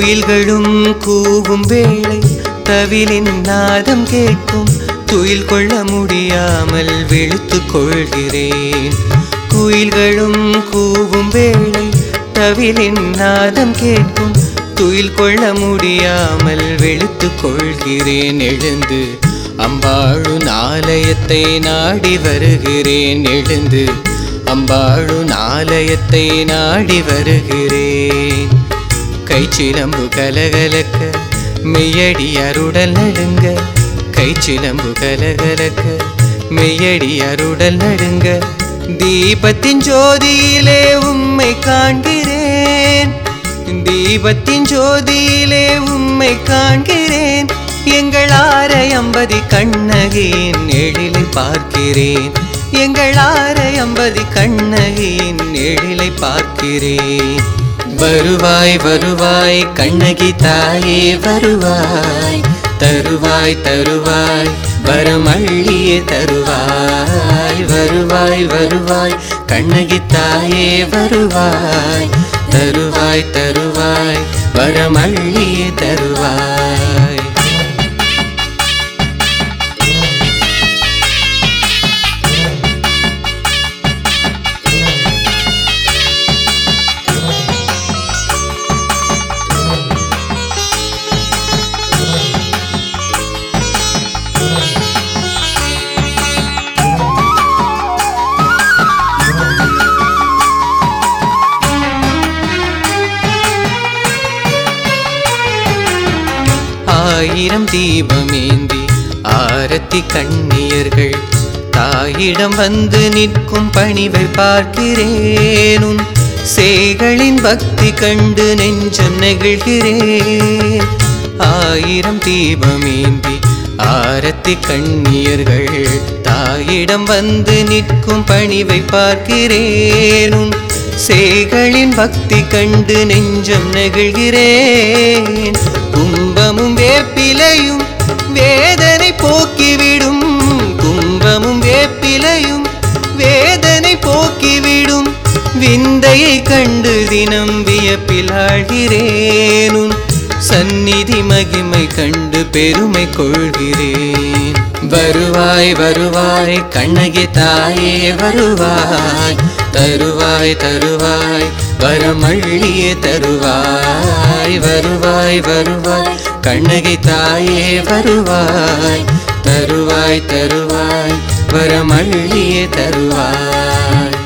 குயில்களும் கூவும் வேளை தவிலின் நாதம் கேட்கும் துயில் கொள்ள முடியாமல் விழுத்து கொள்கிறேன். குயில்களும் கூவும் வேளை தவிலின் நாதம் கேட்கும் துயில் கொள்ள முடியாமல் வெளுத்து கொள்கிறேன். எழுந்து அம்பாழு நாலயத்தை நாடி வருகிறேன். எழுந்து அம்பாழு நாலயத்தை நாடி வருகிறேன். கைச்சிலம்பு கலகலக்க மெய்யடி அருடல் நடுங்க. கைச்சிலம்பு கலகலக்க மெய்யடி அருடல் நடுங்க. தீபத்தின் ஜோதியிலே உம்மை காண்கிறேன். தீபத்தின் ஜோதியிலே உம்மை காண்கிறேன். எங்கள் ஆரையம்பதி கண்ணகியின் எழிலை பார்க்கிறேன். எங்கள் ஆரையம்பதி கண்ணகியின் எழிலை பார்க்கிறேன். வருவாய் வருவாய் கண்ணகி தாயே வருவாய். தருவாய் தருவாய் வரமள்ளியே தருவாய். வருவாய் வருவாய் கண்ணகி தாயே வருவாய். தருவாய் தருவாய் வரமள்ளியே தருவாய். ஆயிரம் தீபமேந்தி ஆரத்தி கண்ணியர்கள். தாயிடம் வந்து நிற்கும் பணிவை பார்க்கிறேனும் சேகளின் பக்தி கண்டு நெஞ்சம் நெகிழ்கிறேன். ஆயிரம் தீபமேந்தி ஆரத்தி கண்ணியர்கள். தாயிடம் வந்து நிற்கும் பணிவை பார்க்கிறேனும் சேகளின் பக்தி கண்டு நெஞ்சம் நெகிழ்கிறேன். கும்பமும் வேப்பிலையும் வேதனை போக்கிவிடும். கும்பமும் வேப்பிலையும் வேதனை போக்கிவிடும். விந்தையை கண்டு தினம் வியப்பிலாழ்கிறேனும். சந்நிதி மகிமை கண்டு பெருமை கொள்கிறேன். வருவாய் வருவாய் கண்ணகி தாயே வருவாய். தருவாய் தருவாய் வரமள்ளியே தருவாய். வருவாய் வருவாய் கண்ணகை தாயே வருவாய் தருவாய் தருவாய் வரமள்ளியே தருவாய்.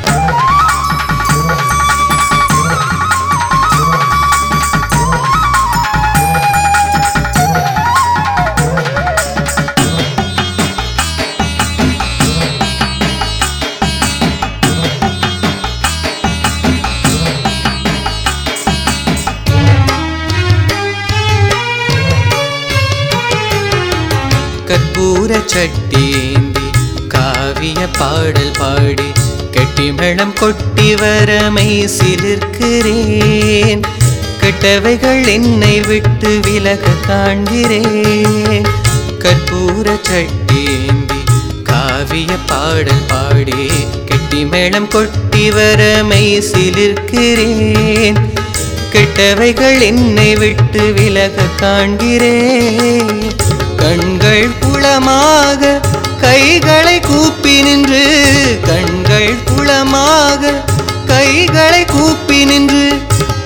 கற்பூர சட்டேந்தி காவிய பாடல் பாடி கெட்டிமேளம் கொட்டி வரமை சிலிர்க்கிறேன் கெட்டவைகள் என்னை விட்டு விலக காண்கிறேன். கற்பூர சட்டேந்தி காவிய பாடல் பாடி கெட்டிமேளம் கொட்டி வரமை சிலிர்க்கிறேன் கெட்டவைகள் என்னை விட்டு விலக காண்கிறேன். கண்கள் குளமாக கைகளை கூப்பி நின்று. கண்கள் குளமாக கைகளை கூப்பி நின்று.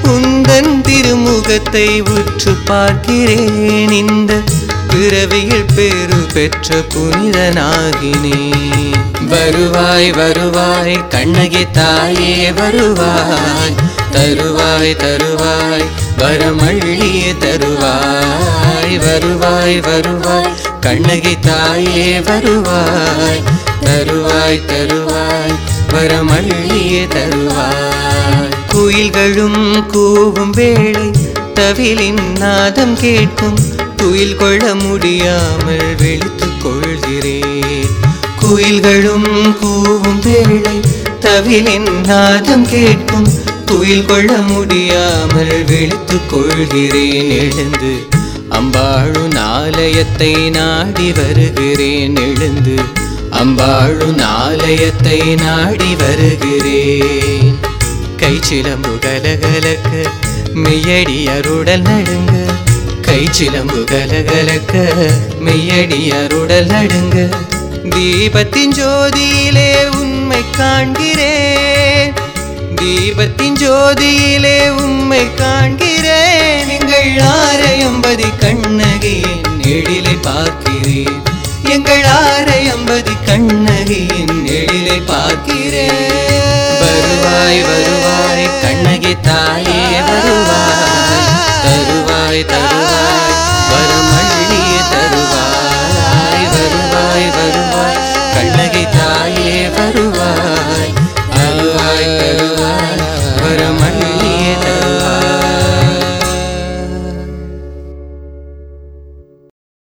உந்தன் திருமுகத்தை உற்று பார்க்கிறேன். இந்த பிறவியில் பேரு பெற்ற புனிதனாகினே. வருவாய் வருவாய் கண்ணகி தாயே வருவாய். தருவாய் தருவாய் வரமள்ளியே தருவாய். வருவாய் வருவாய். கண்ணகி தாயே வருவாய். தருவாய் தருவாய். வரமள்ளியே தருவாய். குயில்களும் கூவும் வேளை தவிலின் நாதம் கேட்கும். துயில் கொள்ள முடியாமல் வெளுத்துக் கொள்கிறேன். குயில்களும் கூவும் வேளை தவிலின் நாதம் கேட்கும். துயில் கொள்ள முடியாமல் விழித்துக் கொள்கிறேன். எழுந்து அம்பாழு நாலயத்தை நாடி வருகிறேன் எழுந்து. அம்பாழு நாலயத்தை நாடி வருகிறேன். கை சிலம்பு கலகலக்க மெய்யடியருடல் நடுங்க. கை சிலம்பு கலகலக்க மெய்யடியருடல் நடுங்க. தீபத்தின் ஜோதியிலே உண்மை காண்கிறேன். தீபத்தின் ஜோதியிலே உண்மை காண்கிறேன் அம்பதி கண்ணகியின் எழிலை பார்க்கிறேன். எங்கள் ஆரை அம்பதி கண்ணகியின் எழிலை பார்க்கிறேன். வருவாய் வருவாய் கண்ணகி தாயே